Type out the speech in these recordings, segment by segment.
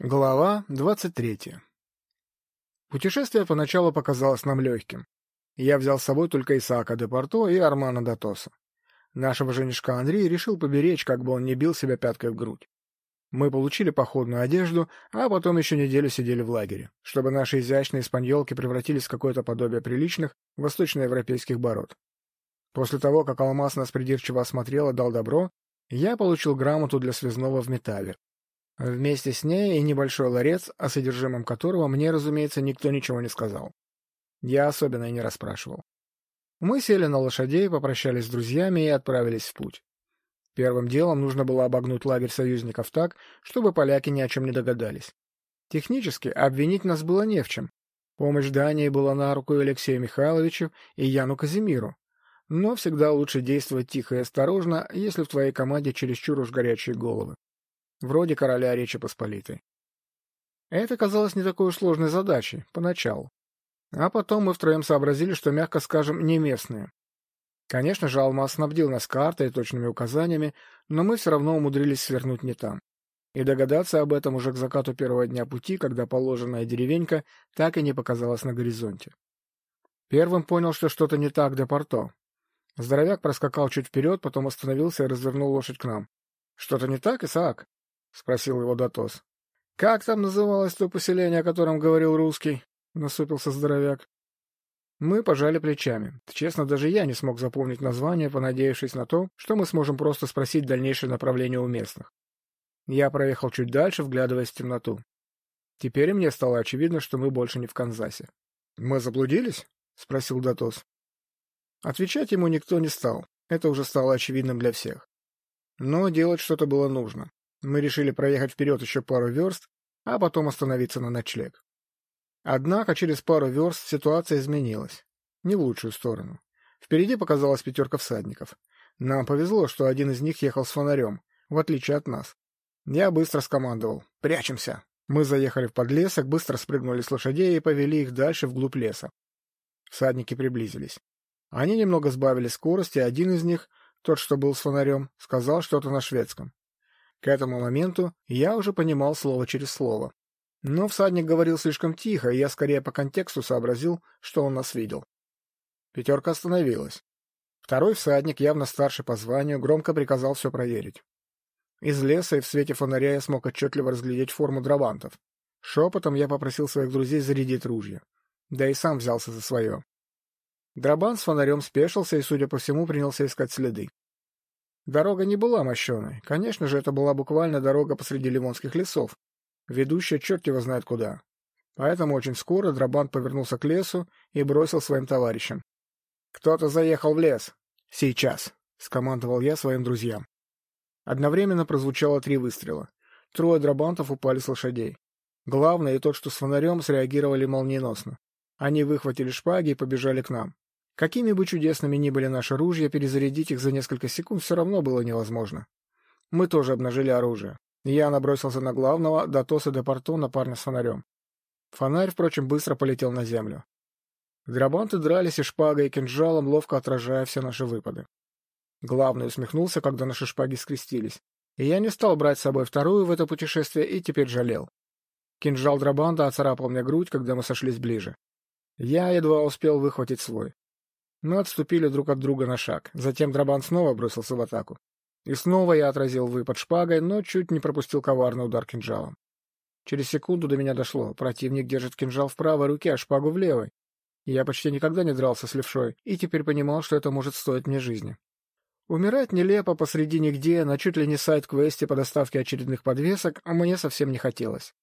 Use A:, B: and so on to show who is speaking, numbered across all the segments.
A: Глава двадцать третья Путешествие поначалу показалось нам легким. Я взял с собой только Исаака де Порто и Армана Датоса. Нашего женишка Андрей решил поберечь, как бы он не бил себя пяткой в грудь. Мы получили походную одежду, а потом еще неделю сидели в лагере, чтобы наши изящные испаньолки превратились в какое-то подобие приличных восточноевропейских бород. После того, как Алмаз нас придирчиво осмотрел и дал добро, я получил грамоту для связного в Метаве, Вместе с ней и небольшой ларец, о содержимом которого мне, разумеется, никто ничего не сказал. Я особенно и не расспрашивал. Мы сели на лошадей, попрощались с друзьями и отправились в путь. Первым делом нужно было обогнуть лагерь союзников так, чтобы поляки ни о чем не догадались. Технически обвинить нас было не в чем. Помощь Дании была на руку Алексею Михайловичу и Яну Казимиру. Но всегда лучше действовать тихо и осторожно, если в твоей команде чересчур уж горячие головы вроде короля Речи Посполитой. Это казалось не такой уж сложной задачей, поначалу. А потом мы втроем сообразили, что, мягко скажем, не местные. Конечно же, Алмаз снабдил нас картой и точными указаниями, но мы все равно умудрились свернуть не там. И догадаться об этом уже к закату первого дня пути, когда положенная деревенька так и не показалась на горизонте. Первым понял, что что-то не так до порто. Здоровяк проскакал чуть вперед, потом остановился и развернул лошадь к нам. — Что-то не так, Исаак? — спросил его Датос. — Как там называлось то поселение, о котором говорил русский? — насупился здоровяк. Мы пожали плечами. Честно, даже я не смог запомнить название, понадеявшись на то, что мы сможем просто спросить дальнейшее направление у местных. Я проехал чуть дальше, вглядываясь в темноту. Теперь мне стало очевидно, что мы больше не в Канзасе. — Мы заблудились? — спросил Датос. Отвечать ему никто не стал. Это уже стало очевидным для всех. Но делать что-то было нужно. Мы решили проехать вперед еще пару верст, а потом остановиться на ночлег. Однако через пару верст ситуация изменилась. Не в лучшую сторону. Впереди показалась пятерка всадников. Нам повезло, что один из них ехал с фонарем, в отличие от нас. Я быстро скомандовал. «Прячемся!» Мы заехали в подлесок, быстро спрыгнули с лошадей и повели их дальше вглубь леса. Всадники приблизились. Они немного сбавили скорость, и один из них, тот, что был с фонарем, сказал что-то на шведском. К этому моменту я уже понимал слово через слово. Но всадник говорил слишком тихо, и я скорее по контексту сообразил, что он нас видел. Пятерка остановилась. Второй всадник, явно старше по званию, громко приказал все проверить. Из леса и в свете фонаря я смог отчетливо разглядеть форму драбантов. Шепотом я попросил своих друзей зарядить ружья. Да и сам взялся за свое. Драбан с фонарем спешился и, судя по всему, принялся искать следы. Дорога не была мощеной. Конечно же, это была буквально дорога посреди ливонских лесов, ведущая черт его знает куда. Поэтому очень скоро Драбант повернулся к лесу и бросил своим товарищам. «Кто-то заехал в лес. Сейчас!» — скомандовал я своим друзьям. Одновременно прозвучало три выстрела. Трое драбантов упали с лошадей. Главное и тот, что с фонарем, среагировали молниеносно. Они выхватили шпаги и побежали к нам. Какими бы чудесными ни были наши ружья, перезарядить их за несколько секунд все равно было невозможно. Мы тоже обнажили оружие. Я набросился на главного, Датоса де Порту, на парня с фонарем. Фонарь, впрочем, быстро полетел на землю. Драбанты дрались и шпагой, и кинжалом, ловко отражая все наши выпады. Главный усмехнулся, когда наши шпаги скрестились. И я не стал брать с собой вторую в это путешествие и теперь жалел. Кинжал Драбанда оцарапал мне грудь, когда мы сошлись ближе. Я едва успел выхватить свой. Мы отступили друг от друга на шаг. Затем Драбан снова бросился в атаку. И снова я отразил выпад шпагой, но чуть не пропустил коварный удар кинжалом. Через секунду до меня дошло. Противник держит кинжал в правой руке, а шпагу в левой. Я почти никогда не дрался с левшой, и теперь понимал, что это может стоить мне жизни. Умирать нелепо посреди нигде, на чуть ли не сайт-квесте по доставке очередных подвесок, мне совсем не хотелось.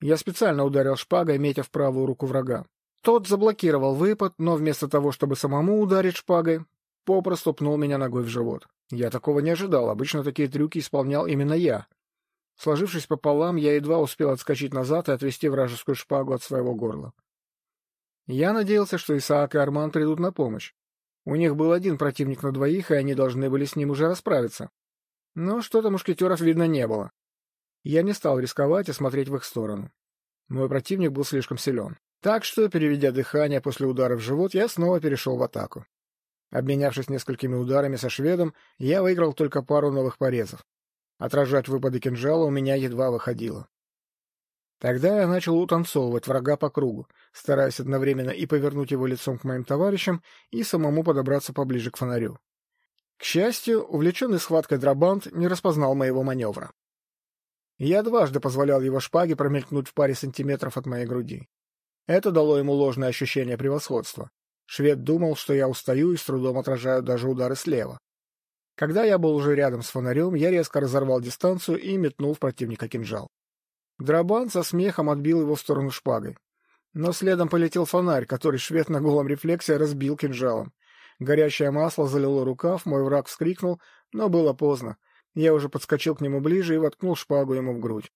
A: Я специально ударил шпагой, метя в правую руку врага. Тот заблокировал выпад, но вместо того, чтобы самому ударить шпагой, попросту пнул меня ногой в живот. Я такого не ожидал, обычно такие трюки исполнял именно я. Сложившись пополам, я едва успел отскочить назад и отвести вражескую шпагу от своего горла. Я надеялся, что Исаак и Арман придут на помощь. У них был один противник на двоих, и они должны были с ним уже расправиться. Но что-то мушкетеров видно не было. Я не стал рисковать и смотреть в их сторону. Мой противник был слишком силен. Так что, переведя дыхание после удара в живот, я снова перешел в атаку. Обменявшись несколькими ударами со шведом, я выиграл только пару новых порезов. Отражать выпады кинжала у меня едва выходило. Тогда я начал утанцовывать врага по кругу, стараясь одновременно и повернуть его лицом к моим товарищам, и самому подобраться поближе к фонарю. К счастью, увлеченный схваткой Драбант не распознал моего маневра. Я дважды позволял его шпаге промелькнуть в паре сантиметров от моей груди. Это дало ему ложное ощущение превосходства. Швед думал, что я устаю и с трудом отражаю даже удары слева. Когда я был уже рядом с фонарем, я резко разорвал дистанцию и метнул в противника кинжал. Драбан со смехом отбил его в сторону шпагой. Но следом полетел фонарь, который швед на голом рефлексе разбил кинжалом. Горящее масло залило рукав, мой враг вскрикнул, но было поздно. Я уже подскочил к нему ближе и воткнул шпагу ему в грудь.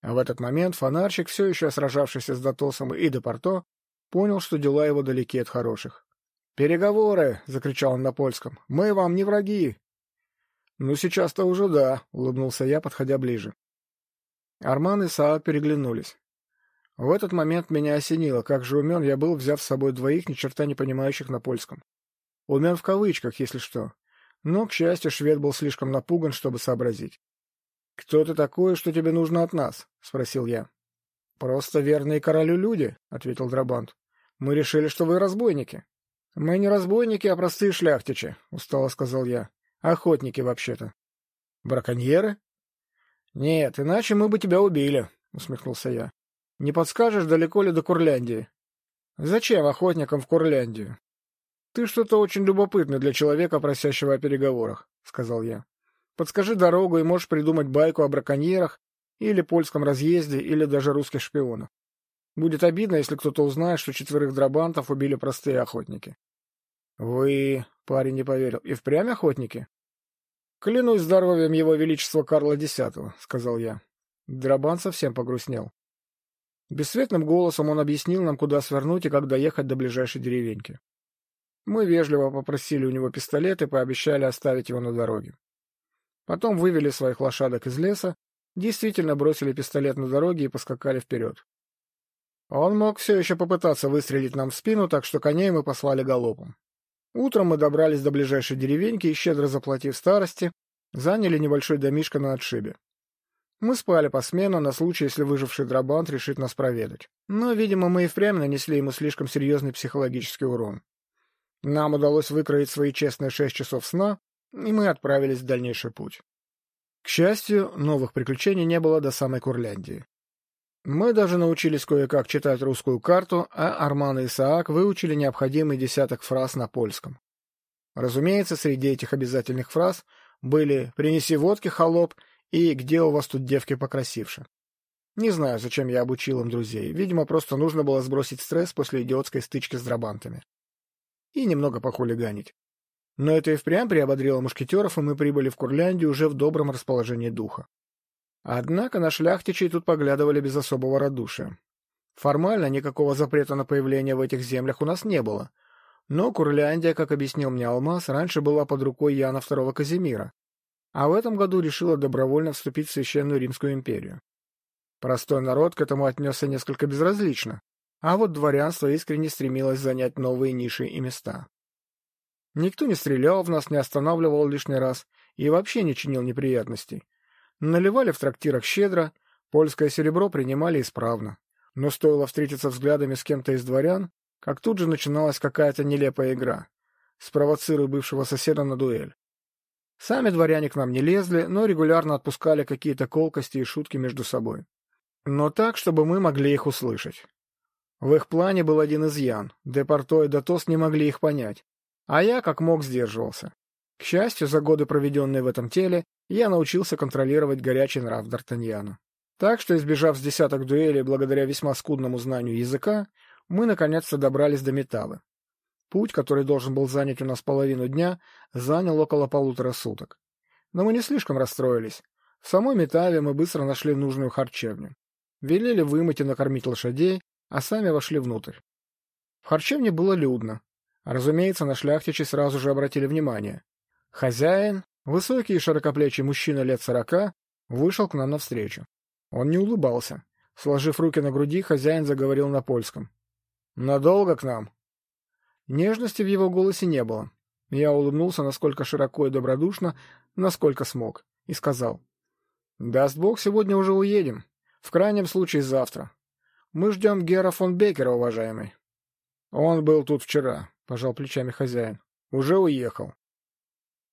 A: А в этот момент фонарщик, все еще сражавшийся с Дотосом и Депорто, понял, что дела его далеки от хороших. «Переговоры!» — закричал он на польском. «Мы вам не враги!» «Ну, сейчас-то уже да», — улыбнулся я, подходя ближе. Арман и Саак переглянулись. В этот момент меня осенило, как же умен я был, взяв с собой двоих ни черта не понимающих на польском. Умен в кавычках, если что. Но, к счастью, швед был слишком напуган, чтобы сообразить. — Кто ты такой, что тебе нужно от нас? — спросил я. — Просто верные королю люди, — ответил Драбант. — Мы решили, что вы разбойники. — Мы не разбойники, а простые шляхтичи, — устало сказал я. — Охотники, вообще-то. — Браконьеры? — Нет, иначе мы бы тебя убили, — усмехнулся я. — Не подскажешь, далеко ли до Курляндии? — Зачем охотникам в Курляндию? «Ты что-то очень любопытное для человека, просящего о переговорах», — сказал я. «Подскажи дорогу, и можешь придумать байку о браконьерах или польском разъезде, или даже русских шпионах. Будет обидно, если кто-то узнает, что четверых драбантов убили простые охотники». «Вы...» — парень не поверил. «И впрямь охотники?» «Клянусь здоровьем его величества Карла X», — сказал я. Драбан совсем погрустнел. Бесцветным голосом он объяснил нам, куда свернуть и как доехать до ближайшей деревеньки. Мы вежливо попросили у него пистолет и пообещали оставить его на дороге. Потом вывели своих лошадок из леса, действительно бросили пистолет на дороге и поскакали вперед. Он мог все еще попытаться выстрелить нам в спину, так что коней мы послали галопом. Утром мы добрались до ближайшей деревеньки и, щедро заплатив старости, заняли небольшой домишко на отшибе. Мы спали посменно на случай, если выживший Драбант решит нас проведать. Но, видимо, мы и впрямь нанесли ему слишком серьезный психологический урон. Нам удалось выкроить свои честные шесть часов сна, и мы отправились в дальнейший путь. К счастью, новых приключений не было до самой Курляндии. Мы даже научились кое-как читать русскую карту, а Арман и Исаак выучили необходимый десяток фраз на польском. Разумеется, среди этих обязательных фраз были «принеси водки, холоп» и «где у вас тут девки покрасивше». Не знаю, зачем я обучил им друзей. Видимо, просто нужно было сбросить стресс после идиотской стычки с драбантами и немного похулиганить. Но это и впрямь приободрило мушкетеров, и мы прибыли в Курляндию уже в добром расположении духа. Однако на шляхтичей тут поглядывали без особого радушия. Формально никакого запрета на появление в этих землях у нас не было. Но Курляндия, как объяснил мне Алмаз, раньше была под рукой Яна II Казимира, а в этом году решила добровольно вступить в Священную Римскую империю. Простой народ к этому отнесся несколько безразлично, а вот дворянство искренне стремилось занять новые ниши и места. Никто не стрелял в нас, не останавливал лишний раз и вообще не чинил неприятностей. Наливали в трактирах щедро, польское серебро принимали исправно. Но стоило встретиться взглядами с кем-то из дворян, как тут же начиналась какая-то нелепая игра. Спровоцируй бывшего соседа на дуэль. Сами дворяне к нам не лезли, но регулярно отпускали какие-то колкости и шутки между собой. Но так, чтобы мы могли их услышать. В их плане был один изъян. Депорто и Датос не могли их понять. А я как мог сдерживался. К счастью, за годы, проведенные в этом теле, я научился контролировать горячий нрав Д'Артаньяна. Так что, избежав с десяток дуэлей благодаря весьма скудному знанию языка, мы наконец-то добрались до металла. Путь, который должен был занять у нас половину дня, занял около полутора суток. Но мы не слишком расстроились. В самой Метаве мы быстро нашли нужную харчевню. Велели вымыть и накормить лошадей, а сами вошли внутрь. В харчевне было людно. Разумеется, на шляхтичи сразу же обратили внимание. Хозяин, высокий и широкоплечий мужчина лет сорока, вышел к нам навстречу. Он не улыбался. Сложив руки на груди, хозяин заговорил на польском. «Надолго к нам?» Нежности в его голосе не было. Я улыбнулся насколько широко и добродушно, насколько смог, и сказал. «Даст Бог, сегодня уже уедем. В крайнем случае завтра. Мы ждем Гера фон Бекера, уважаемый. Он был тут вчера, — пожал плечами хозяин. Уже уехал.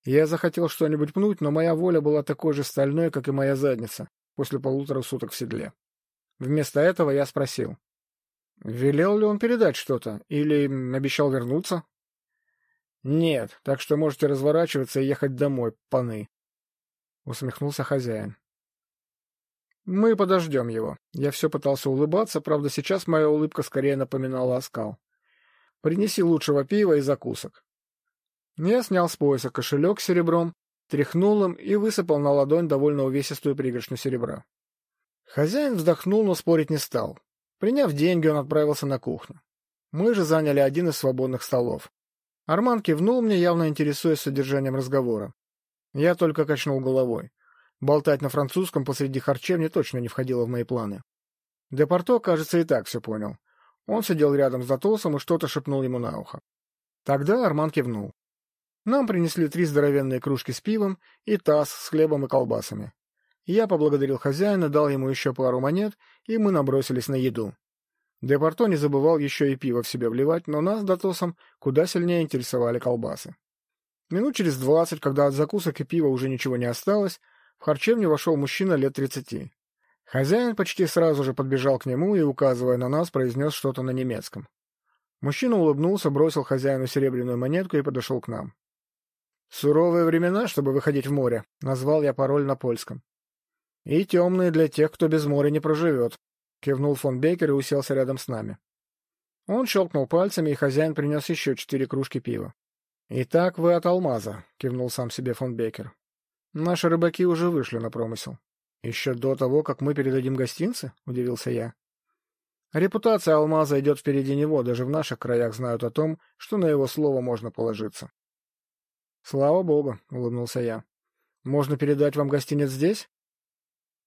A: Я захотел что-нибудь пнуть, но моя воля была такой же стальной, как и моя задница, после полутора суток в седле. Вместо этого я спросил. Велел ли он передать что-то? Или обещал вернуться? Нет, так что можете разворачиваться и ехать домой, паны. Усмехнулся хозяин. Мы подождем его. Я все пытался улыбаться, правда, сейчас моя улыбка скорее напоминала оскал. Принеси лучшего пива и закусок. Я снял с пояса кошелек с серебром, тряхнул им и высыпал на ладонь довольно увесистую пригоршню серебра. Хозяин вздохнул, но спорить не стал. Приняв деньги, он отправился на кухню. Мы же заняли один из свободных столов. Арман кивнул мне, явно интересуясь содержанием разговора. Я только качнул головой. Болтать на французском посреди харчевни точно не входило в мои планы. Депорто, кажется, и так все понял. Он сидел рядом с Затосом и что-то шепнул ему на ухо. Тогда Арман кивнул. Нам принесли три здоровенные кружки с пивом и таз с хлебом и колбасами. Я поблагодарил хозяина, дал ему еще пару монет, и мы набросились на еду. Депорто не забывал еще и пиво в себя вливать, но нас, Датосом, куда сильнее интересовали колбасы. Минут через двадцать, когда от закусок и пива уже ничего не осталось, в харчевню вошел мужчина лет тридцати. Хозяин почти сразу же подбежал к нему и, указывая на нас, произнес что-то на немецком. Мужчина улыбнулся, бросил хозяину серебряную монетку и подошел к нам. «Суровые времена, чтобы выходить в море», — назвал я пароль на польском. «И темные для тех, кто без моря не проживет», — кивнул фон Бейкер и уселся рядом с нами. Он щелкнул пальцами, и хозяин принес еще четыре кружки пива. «Итак, вы от алмаза», — кивнул сам себе фон Бейкер. «Наши рыбаки уже вышли на промысел». «Еще до того, как мы передадим гостинцы?» — удивился я. Репутация алмаза идет впереди него, даже в наших краях знают о том, что на его слово можно положиться. «Слава богу», — улыбнулся я. «Можно передать вам гостиниц здесь?»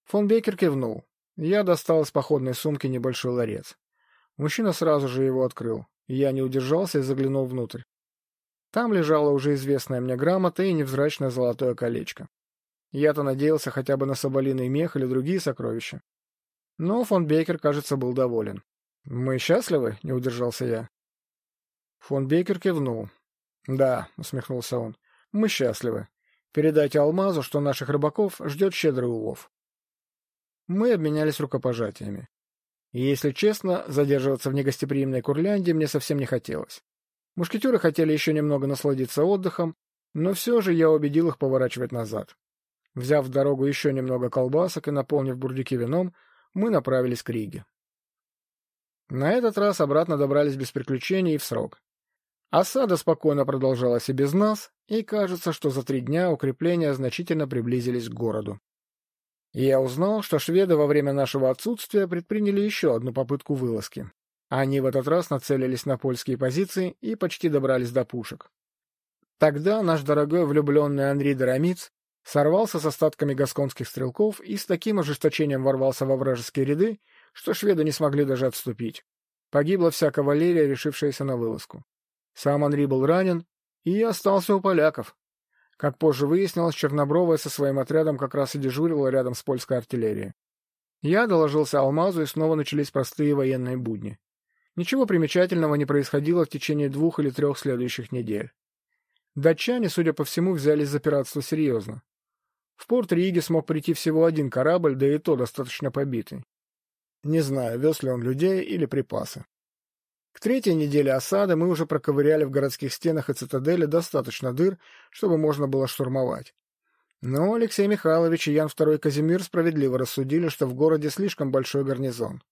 A: Фон Бекер кивнул. Я достал из походной сумки небольшой ларец. Мужчина сразу же его открыл. Я не удержался и заглянул внутрь. Там лежала уже известная мне грамота и невзрачное золотое колечко. Я-то надеялся хотя бы на соболиный мех или другие сокровища. Но фон Бекер, кажется, был доволен. «Мы счастливы?» — не удержался я. Фон Бекер кивнул. «Да», — усмехнулся он, — «мы счастливы. Передайте Алмазу, что наших рыбаков ждет щедрый улов. Мы обменялись рукопожатиями. И, если честно, задерживаться в негостеприимной Курляндии мне совсем не хотелось. Мушкетеры хотели еще немного насладиться отдыхом, но все же я убедил их поворачивать назад. Взяв в дорогу еще немного колбасок и наполнив бурдюки вином, мы направились к Риге. На этот раз обратно добрались без приключений и в срок. Осада спокойно продолжалась и без нас, и кажется, что за три дня укрепления значительно приблизились к городу я узнал, что шведы во время нашего отсутствия предприняли еще одну попытку вылазки. Они в этот раз нацелились на польские позиции и почти добрались до пушек. Тогда наш дорогой влюбленный Андрей Доромиц сорвался с остатками гасконских стрелков и с таким ожесточением ворвался во вражеские ряды, что шведы не смогли даже отступить. Погибла вся кавалерия, решившаяся на вылазку. Сам Андрей был ранен и остался у поляков, как позже выяснилось, Чернобровая со своим отрядом как раз и дежурила рядом с польской артиллерией. Я доложился Алмазу, и снова начались простые военные будни. Ничего примечательного не происходило в течение двух или трех следующих недель. Датчане, судя по всему, взялись за пиратство серьезно. В порт Риги смог прийти всего один корабль, да и то достаточно побитый. Не знаю, вез ли он людей или припасы. К третьей неделе осады мы уже проковыряли в городских стенах и цитадели достаточно дыр, чтобы можно было штурмовать. Но Алексей Михайлович и Ян II Казимир справедливо рассудили, что в городе слишком большой гарнизон.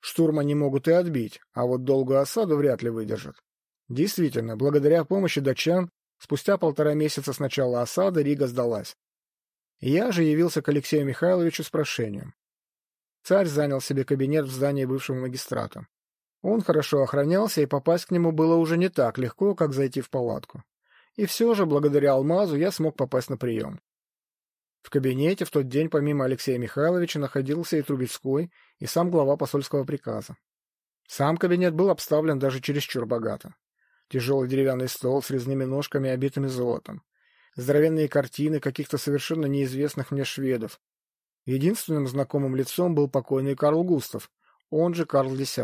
A: Штурма не могут и отбить, а вот долгую осаду вряд ли выдержат. Действительно, благодаря помощи датчан, спустя полтора месяца с начала осады Рига сдалась. Я же явился к Алексею Михайловичу с прошением. Царь занял себе кабинет в здании бывшего магистрата. Он хорошо охранялся, и попасть к нему было уже не так легко, как зайти в палатку. И все же, благодаря алмазу, я смог попасть на прием. В кабинете в тот день помимо Алексея Михайловича находился и Трубецкой, и сам глава посольского приказа. Сам кабинет был обставлен даже чересчур богато. Тяжелый деревянный стол с резными ножками, обитыми золотом. Здоровенные картины каких-то совершенно неизвестных мне шведов. Единственным знакомым лицом был покойный Карл Густав, он же Карл X.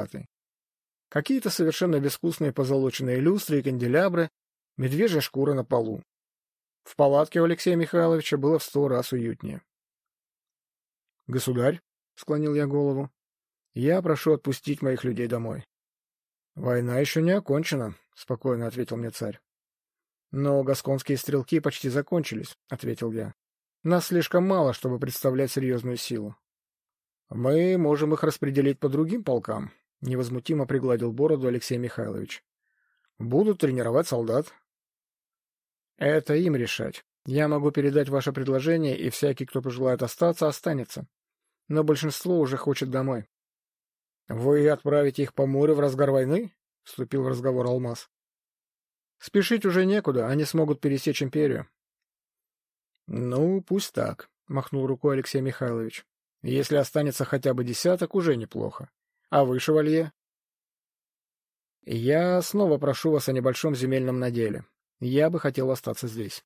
A: Какие-то совершенно безвкусные позолоченные люстры и канделябры, медвежья шкура на полу. В палатке у Алексея Михайловича было в сто раз уютнее. — Государь, — склонил я голову, — я прошу отпустить моих людей домой. — Война еще не окончена, — спокойно ответил мне царь. — Но гасконские стрелки почти закончились, — ответил я. — Нас слишком мало, чтобы представлять серьезную силу. — Мы можем их распределить по другим полкам, — невозмутимо пригладил бороду Алексей Михайлович. — Будут тренировать солдат, это им решать. Я могу передать ваше предложение, и всякий, кто пожелает остаться, останется. Но большинство уже хочет домой. — Вы отправите их по морю в разгар войны? — вступил в разговор Алмаз. — Спешить уже некуда, они смогут пересечь империю. — Ну, пусть так, — махнул рукой Алексей Михайлович. — Если останется хотя бы десяток, уже неплохо. А вы, шевалье? — Я снова прошу вас о небольшом земельном наделе. Я бы хотел остаться здесь.